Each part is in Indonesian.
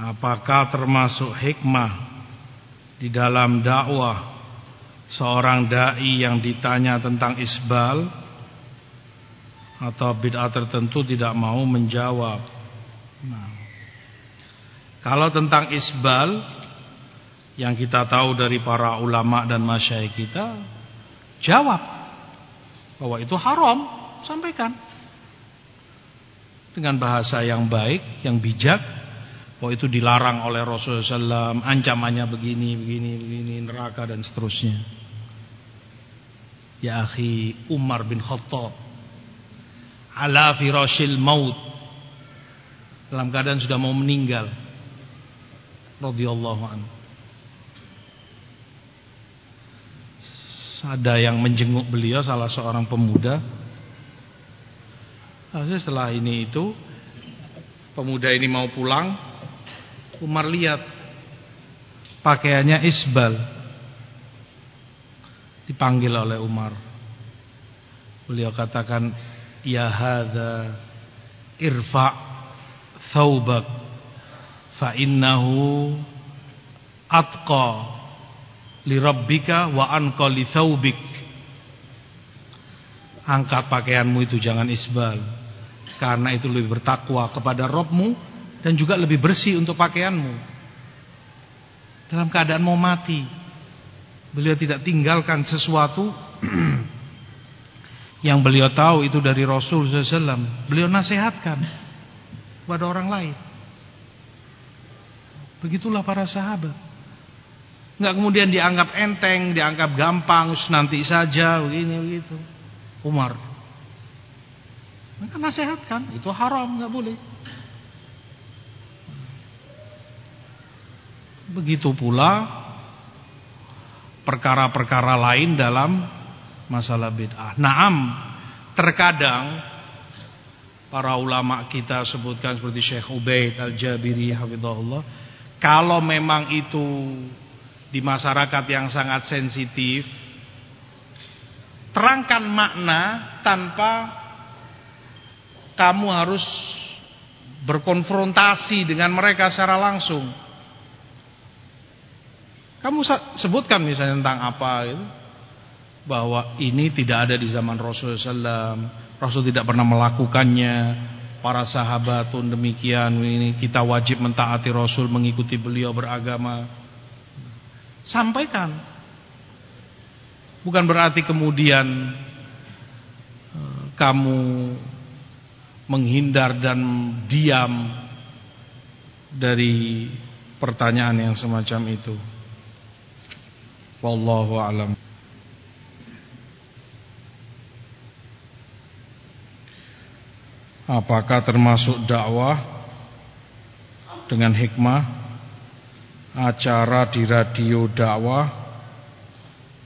Apakah termasuk hikmah di dalam dakwah seorang dai yang ditanya tentang isbal? Atau bid'ah tertentu tidak mau menjawab. Nah, kalau tentang isbal yang kita tahu dari para ulama dan masyayikh kita, jawab bahwa itu haram, sampaikan. Dengan bahasa yang baik, yang bijak bahwa itu dilarang oleh Rasulullah SAW, ancamannya begini, begini, begini, neraka dan seterusnya. Ya akhi Umar bin Khattab ala firashil maut dalam keadaan sudah mau meninggal radhiyallahu anhu ada yang menjenguk beliau salah seorang pemuda Lalu setelah ini itu pemuda ini mau pulang, Umar lihat pakaiannya isbal. Dipanggil oleh Umar. Beliau katakan, "Ya hadza irfa' thawbak fa innahu atqa li rabbika wa anqa li thawbik." Angkat pakaianmu itu jangan isbal karena itu lebih bertakwa kepada Robmu dan juga lebih bersih untuk pakaianmu. Dalam keadaan mau mati, beliau tidak tinggalkan sesuatu yang beliau tahu itu dari Rasul SAW. Beliau nasihatkan kepada orang lain. Begitulah para sahabat. Enggak kemudian dianggap enteng, dianggap gampang, nanti saja begini begitu. Umar maka nasihatkan, itu haram, nggak boleh. Begitu pula perkara-perkara lain dalam masalah bid'ah. Naam, terkadang para ulama kita sebutkan seperti Syekh Ubaid Al-Jabiri hafizahullah, kalau memang itu di masyarakat yang sangat sensitif, terangkan makna tanpa kamu harus berkonfrontasi dengan mereka secara langsung. Kamu sebutkan misalnya tentang apa itu, bahwa ini tidak ada di zaman Rasulullah SAW. Rasul tidak pernah melakukannya. Para sahabat pun demikian. Ini kita wajib mentaati Rasul, mengikuti beliau beragama. Sampaikan. Bukan berarti kemudian eh, kamu menghindar dan diam dari pertanyaan yang semacam itu. Wallahu alam. Apakah termasuk dakwah dengan hikmah acara di radio dakwah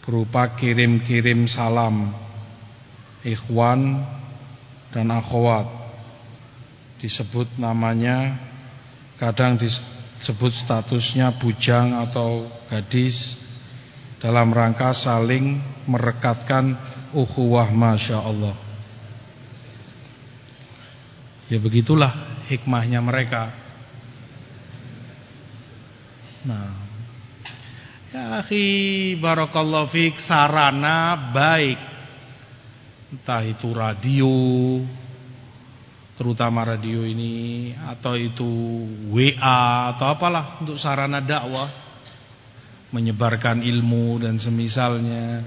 berupa kirim-kirim salam ikhwan dan akhwat disebut namanya kadang disebut statusnya bujang atau gadis dalam rangka saling merekatkan ukhuwah Masya Allah. Ya begitulah hikmahnya mereka. Nah. Ya akhi barakallahu fik sarana baik. Entah itu radio terutama radio ini atau itu WA atau apalah untuk sarana dakwah menyebarkan ilmu dan semisalnya.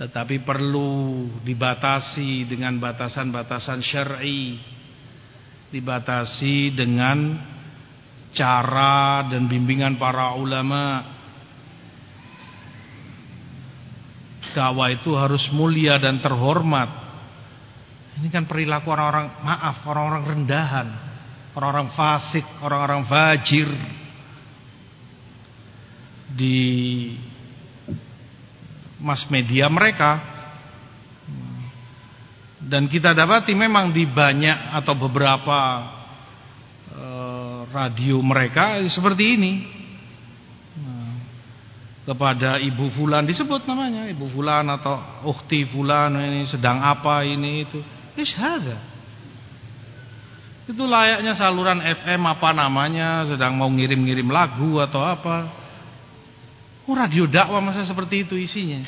Tetapi perlu dibatasi dengan batasan-batasan syar'i. Dibatasi dengan cara dan bimbingan para ulama. Dakwah itu harus mulia dan terhormat. Ini kan perilaku orang-orang maaf, orang-orang rendahan, orang-orang fasik, orang-orang fajir di mass media mereka. Dan kita dapati memang di banyak atau beberapa eh, radio mereka seperti ini. Nah, kepada ibu fulan disebut namanya ibu fulan atau ukti fulan ini sedang apa ini itu Ish hada. Itu layaknya saluran FM apa namanya, sedang mau ngirim-ngirim lagu atau apa. Oh, radio dakwah masa seperti itu isinya.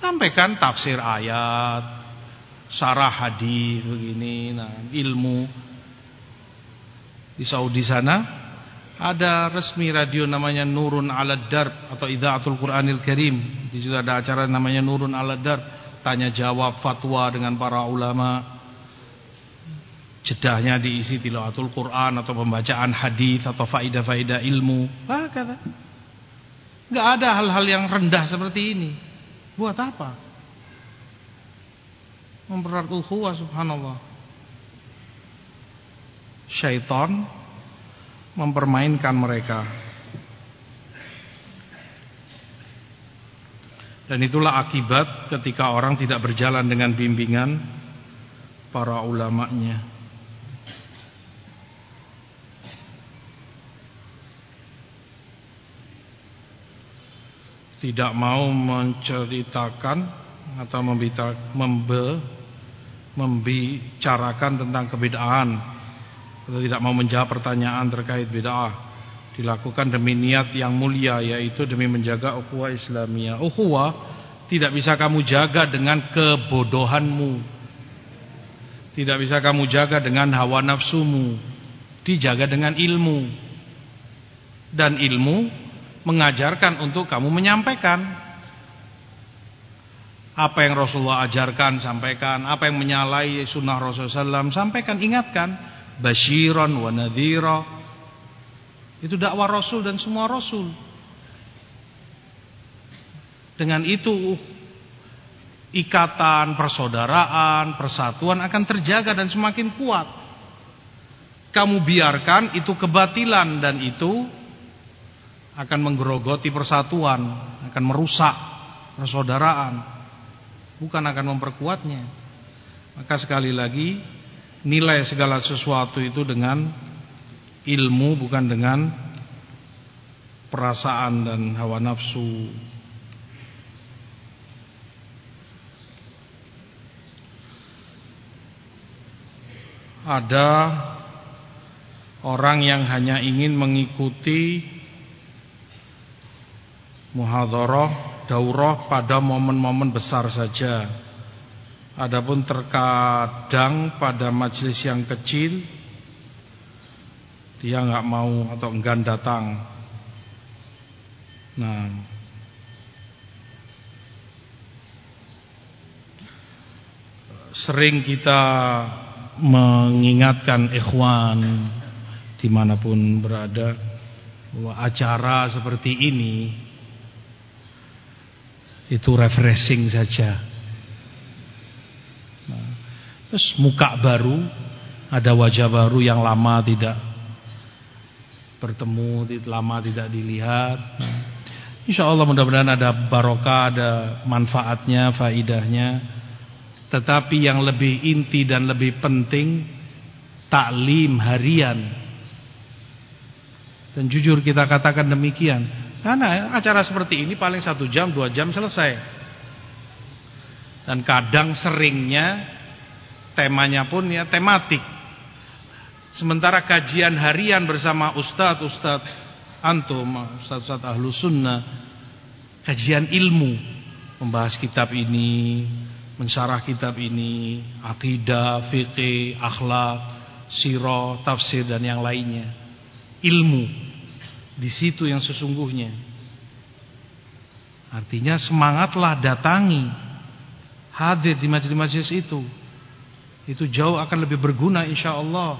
Sampaikan tafsir ayat, sarah hadis begini, nah, ilmu. Di Saudi sana ada resmi radio namanya Nurun ala Darb atau Idzaatul Quranil Karim. Di situ ada acara namanya Nurun ala Darb, tanya jawab fatwa dengan para ulama. Jedahnya diisi tilawatul Quran atau pembacaan hadis atau faidah-faidah ilmu. Kata. Enggak ada hal-hal yang rendah seperti ini. Buat apa? Mempererat ukhuwah subhanallah. Syaitan mempermainkan mereka. Dan itulah akibat ketika orang tidak berjalan dengan bimbingan para ulamanya. Tidak mau menceritakan atau membicarakan tentang kebedaan atau tidak mau menjawab pertanyaan terkait bid'ah dilakukan demi niat yang mulia yaitu demi menjaga ukhuwah Islamiyah. Ukhuwah tidak bisa kamu jaga dengan kebodohanmu. Tidak bisa kamu jaga dengan hawa nafsumu. Dijaga dengan ilmu. Dan ilmu mengajarkan untuk kamu menyampaikan. Apa yang Rasulullah ajarkan sampaikan. Apa yang menyalahi sunnah Rasulullah SAW sampaikan ingatkan. Basyiran wa nadhira. Itu dakwah Rasul dan semua Rasul. Dengan itu ikatan persaudaraan persatuan akan terjaga dan semakin kuat. Kamu biarkan itu kebatilan dan itu akan menggerogoti persatuan, akan merusak persaudaraan, bukan akan memperkuatnya. Maka sekali lagi nilai segala sesuatu itu dengan ilmu bukan dengan perasaan dan hawa nafsu. Ada orang yang hanya ingin mengikuti muhadharah, daurah pada momen-momen besar saja. Adapun terkadang pada majelis yang kecil dia nggak mau atau enggan datang. Nah, sering kita mengingatkan ikhwan di mana pun berada bahwa acara seperti ini itu refreshing saja. Terus muka baru, ada wajah baru yang lama tidak bertemu, lama tidak dilihat. Insya Allah mudah-mudahan ada barokah, ada manfaatnya, faidahnya. Tetapi yang lebih inti dan lebih penting taklim harian. Dan jujur kita katakan demikian. Karena acara seperti ini paling satu jam, dua jam selesai. Dan kadang seringnya temanya pun ya tematik. Sementara kajian harian bersama ustadz-ustadz antum, ustadz-ustadz ahlu sunnah, kajian ilmu, membahas kitab ini, mensyarah kitab ini, akidah, fikih, akhlak, sirah, tafsir dan yang lainnya. Ilmu di situ yang sesungguhnya. Artinya semangatlah datangi. Hadir di majlis-majlis itu. Itu jauh akan lebih berguna insya Allah.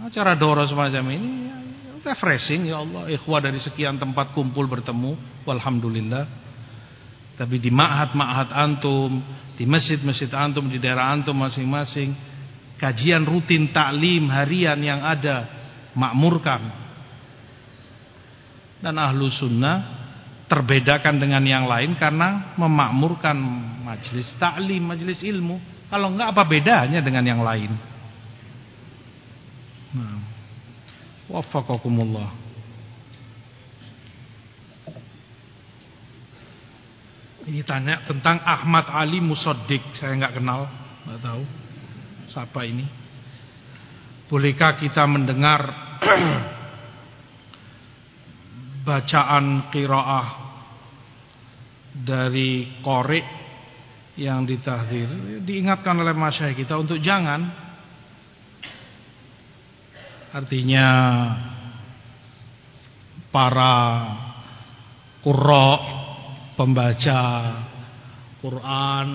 Acara doro semacam ini ya, refreshing ya Allah. Ikhwah dari sekian tempat kumpul bertemu. Walhamdulillah. Tapi di ma'had-ma'had antum, di masjid-masjid antum, di daerah antum masing-masing, kajian rutin taklim harian yang ada makmurkan dan ahlu sunnah terbedakan dengan yang lain karena memakmurkan majelis taklim, majelis ilmu. Kalau enggak apa bedanya dengan yang lain? Nah. Waffaqakumullah. Ini tanya tentang Ahmad Ali Musaddiq, saya enggak kenal, enggak tahu. Siapa ini? Bolehkah kita mendengar bacaan qiraah dari korek yang ditahdir diingatkan oleh masyayikh kita untuk jangan. Artinya para qurra pembaca Quran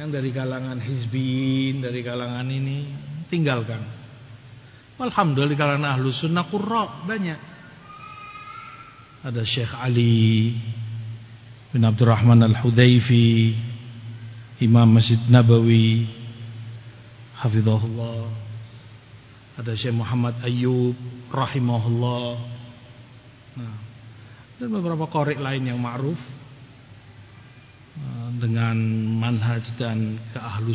yang dari kalangan hizbin dari kalangan ini tinggalkan. Alhamdulillah di kalangan ahlu sunnah banyak ada Syekh Ali bin Abdurrahman Al-Hudayfi Imam Masjid Nabawi Hafizahullah. Ada Syekh Muhammad Ayyub Rahimahullah. Nah, dan beberapa korek lain yang ma'ruf eh, dengan manhaj dan keahlu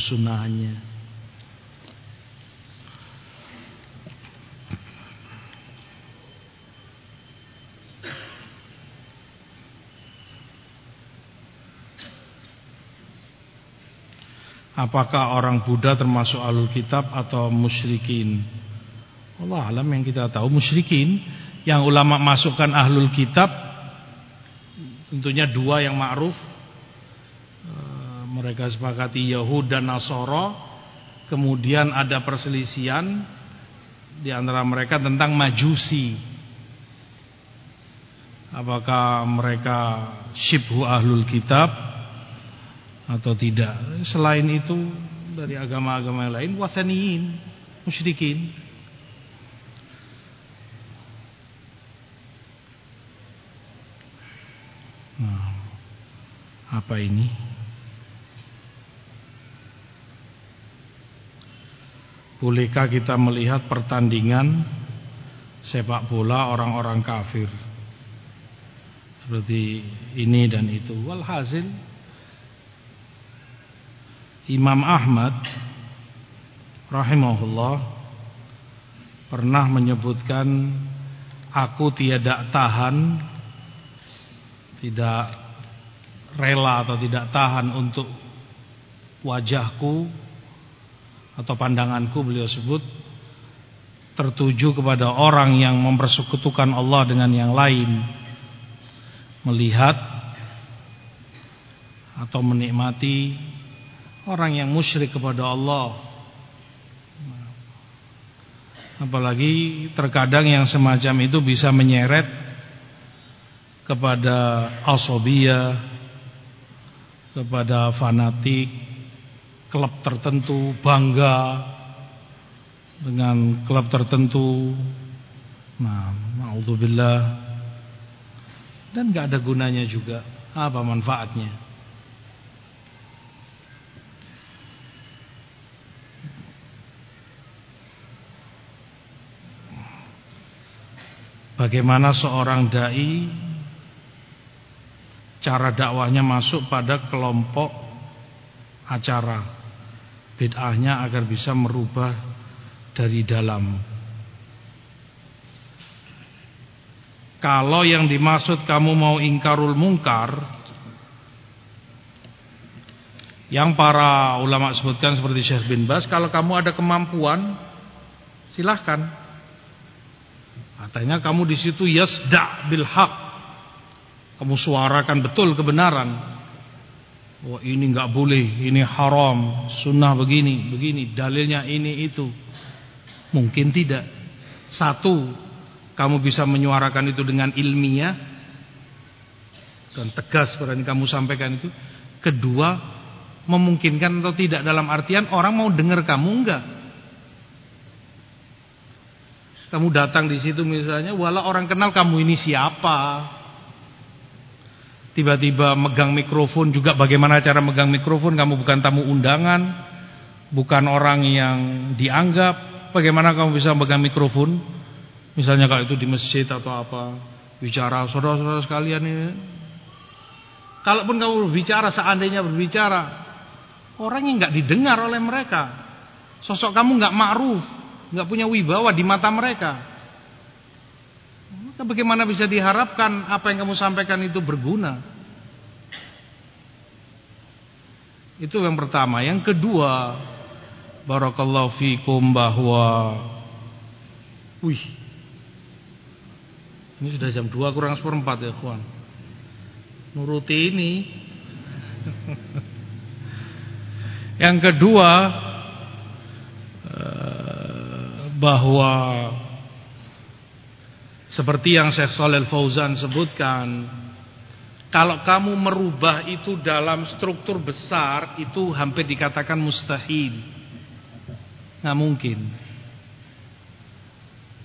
Apakah orang Buddha termasuk alul kitab atau musyrikin? Allah alam yang kita tahu musyrikin. Yang ulama masukkan ahlul kitab tentunya dua yang ma'ruf. Eh, mereka sepakati Yahud dan Nasoro. Kemudian ada perselisihan di antara mereka tentang majusi. Apakah mereka syibhu ahlul kitab atau tidak. Selain itu dari agama-agama lain wasaniin, musyrikin. Nah, apa ini? Bolehkah kita melihat pertandingan sepak bola orang-orang kafir? Seperti ini dan itu. Walhasil Imam Ahmad rahimahullah pernah menyebutkan aku tiada tahan tidak rela atau tidak tahan untuk wajahku atau pandanganku beliau sebut tertuju kepada orang yang mempersekutukan Allah dengan yang lain melihat atau menikmati orang yang musyrik kepada Allah. Apalagi terkadang yang semacam itu bisa menyeret kepada asobia kepada fanatik klub tertentu bangga dengan klub tertentu. Nah naudzubillah. Dan gak ada gunanya juga. Apa manfaatnya Bagaimana seorang dai cara dakwahnya masuk pada kelompok acara bid'ahnya agar bisa merubah dari dalam. Kalau yang dimaksud kamu mau ingkarul mungkar yang para ulama sebutkan seperti Syekh bin Bas kalau kamu ada kemampuan silahkan Katanya kamu di situ yasda bil haq. Kamu suarakan betul kebenaran. Oh ini nggak boleh, ini haram, sunnah begini, begini, dalilnya ini itu. Mungkin tidak. Satu, kamu bisa menyuarakan itu dengan ilmiah dan tegas berani kamu sampaikan itu. Kedua, memungkinkan atau tidak dalam artian orang mau dengar kamu enggak. Kamu datang di situ misalnya, walau orang kenal kamu ini siapa. Tiba-tiba megang mikrofon juga bagaimana cara megang mikrofon, kamu bukan tamu undangan, bukan orang yang dianggap. Bagaimana kamu bisa megang mikrofon? Misalnya kalau itu di masjid atau apa, bicara saudara-saudara sekalian ini. Kalaupun kamu berbicara, seandainya berbicara, orang yang nggak didengar oleh mereka, sosok kamu nggak ma'ruf, nggak punya wibawa di mata mereka. Maka bagaimana bisa diharapkan apa yang kamu sampaikan itu berguna? Itu yang pertama. Yang kedua, barakallahu fikum bahwa wih ini sudah jam 2 kurang seperempat ya kawan nuruti ini yang kedua bahwa seperti yang Syekh Shalal Fauzan sebutkan kalau kamu merubah itu dalam struktur besar itu hampir dikatakan mustahil. Nggak mungkin.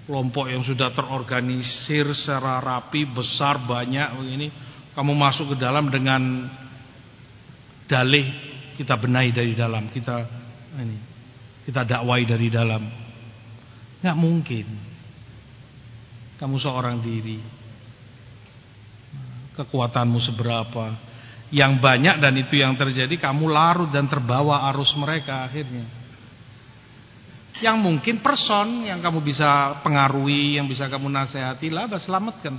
Kelompok yang sudah terorganisir secara rapi besar banyak begini kamu masuk ke dalam dengan dalih kita benahi dari dalam kita ini kita dakwai dari dalam nggak mungkin kamu seorang diri. Kekuatanmu seberapa. Yang banyak dan itu yang terjadi kamu larut dan terbawa arus mereka akhirnya. Yang mungkin person yang kamu bisa pengaruhi, yang bisa kamu nasihati, lah selamatkan.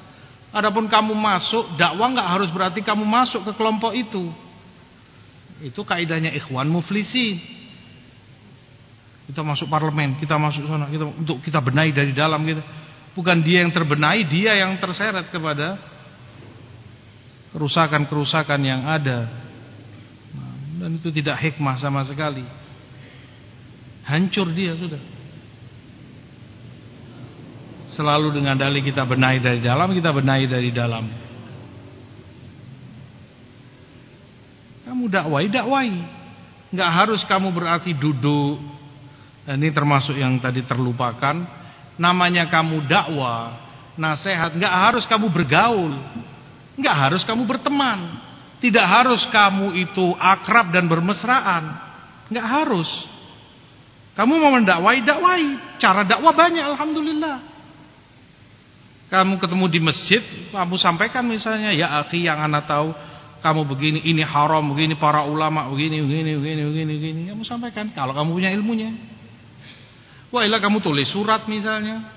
Adapun kamu masuk, dakwah nggak harus berarti kamu masuk ke kelompok itu. Itu kaidahnya ikhwan muflisi. Kita masuk parlemen, kita masuk sana, kita untuk kita benahi dari dalam gitu. Bukan dia yang terbenahi, dia yang terseret kepada kerusakan-kerusakan yang ada. Dan itu tidak hikmah sama sekali. Hancur dia sudah. Selalu dengan dalih kita benahi dari dalam, kita benahi dari dalam. Kamu dakwai, dakwai. Enggak harus kamu berarti duduk. Ini termasuk yang tadi terlupakan namanya kamu dakwah, nasihat, nggak harus kamu bergaul, nggak harus kamu berteman, tidak harus kamu itu akrab dan bermesraan, nggak harus. Kamu mau mendakwai, dakwai. Cara dakwah banyak, alhamdulillah. Kamu ketemu di masjid, kamu sampaikan misalnya, ya akhi yang anak tahu, kamu begini, ini haram, begini para ulama, begini, begini, begini, begini, begini. Kamu sampaikan, kalau kamu punya ilmunya. Wah ilah kamu tulis surat misalnya.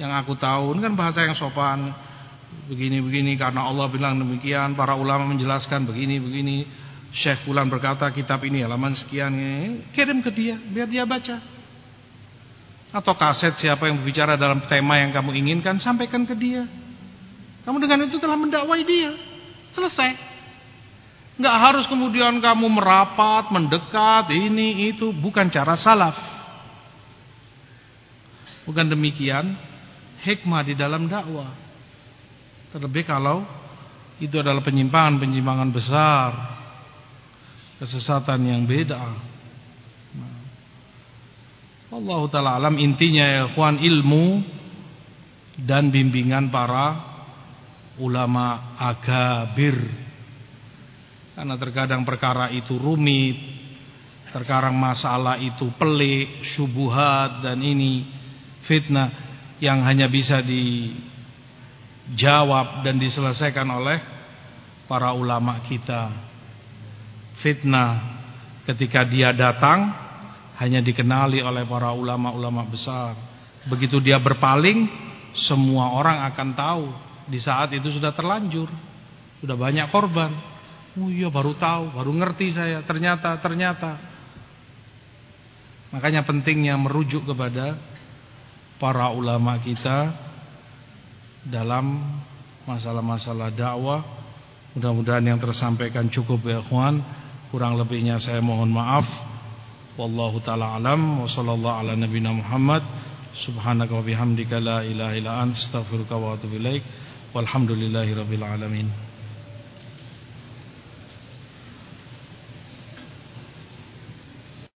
Yang aku tahu, ini kan bahasa yang sopan. Begini-begini karena Allah bilang demikian. Para ulama menjelaskan begini-begini. Syekh Fulan berkata kitab ini halaman sekian. Kirim ke dia, biar dia baca. Atau kaset siapa yang berbicara dalam tema yang kamu inginkan, sampaikan ke dia. Kamu dengan itu telah mendakwai dia. Selesai. Nggak harus kemudian kamu merapat, mendekat, ini, itu. Bukan cara salaf. Bukan demikian hikmah di dalam dakwah. Terlebih kalau itu adalah penyimpangan-penyimpangan besar. Kesesatan yang beda. Allah taala alam intinya ya ikhwan ilmu dan bimbingan para ulama agabir. Karena terkadang perkara itu rumit, terkadang masalah itu pelik, syubuhat dan ini fitnah yang hanya bisa dijawab dan diselesaikan oleh para ulama kita. Fitnah ketika dia datang hanya dikenali oleh para ulama-ulama besar. Begitu dia berpaling, semua orang akan tahu. Di saat itu sudah terlanjur, sudah banyak korban. Oh iya baru tahu, baru ngerti saya. Ternyata, ternyata. Makanya pentingnya merujuk kepada para ulama kita dalam masalah-masalah dakwah. Mudah-mudahan yang tersampaikan cukup ya ikhwan. Kurang lebihnya saya mohon maaf. Wallahu taala alam wa sallallahu ala nabiyina Muhammad. Subhanaka wa bihamdika la ilaha illa anta astaghfiruka wa atubu ilaik. Walhamdulillahirabbil alamin.